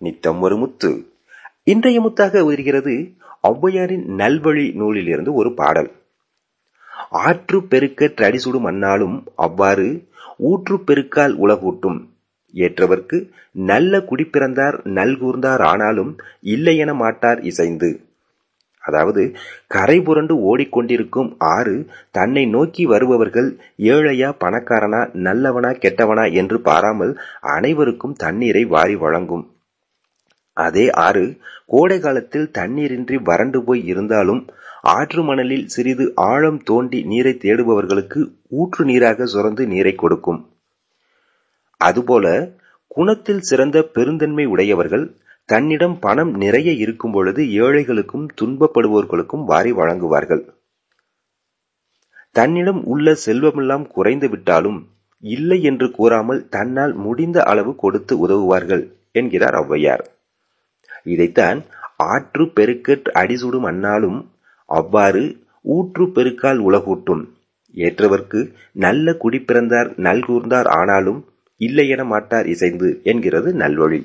நித்தம் ஒரு முத்து. இன்றைய முத்தாக உதிர்கிறது ஔவையாரின் நல்வழி நூலிலிருந்து ஒரு பாடல். ஆற்று பெருக்க தடிசுடும் அன்னாலும் அவ்வாறு ஊற்று பெருக்கால் உலகூட்டும். ஏற்றவர்க்கு நல்ல குடிப்பிறந்தார் நல்கூர்ந்தார் ஆனாலும் இல்லையென மாட்டார் இசைந்து. அதாவது கரை புரண்டு ஓடிக்கொண்டிருக்கும் ஆறு தன்னை நோக்கி வருபவர்கள் ஏழையா பணக்காரனா நல்லவனா கெட்டவனா என்று பாராமல் அனைவருக்கும் தண்ணீரை வாரி வழங்கும். அதே ஆறு கோடை காலத்தில் தண்ணீரின்றி வறண்டு போய் இருந்தாலும் ஆற்று மணலில் சிறிது ஆழம் தோண்டி நீரை தேடுபவர்களுக்கு ஊற்று நீராக சுரந்து நீரை கொடுக்கும். அதுபோல குணத்தில் சிறந்த பெருந்தன்மை உடையவர்கள் தன்னிடம் பணம் நிறைய இருக்கும் பொழுது ஏழைகளுக்கும் துன்பப்படுவோர்களுக்கும் வாரி வழங்குவார்கள். தன்னிடம் உள்ள செல்வமெல்லாம் குறைந்து விட்டாலும் இல்லை என்று கூறாமல் தன்னால் முடிந்த அளவு கொடுத்து உதவுவார்கள் என்கிறார் ஔவையார். இதைத்தான் ஆற்று பெருக்கற் அடிசுடும் அன்னாலும் அவ்வாறு ஊற்று பெருக்கால் உலகூட்டும். ஏற்றவர்க்கு நல்ல குடிப்பிறந்தார் நல்கூர்ந்தார் ஆனாலும் இல்லையென மாட்டார் இசைந்து என்கிறது நல்வழி.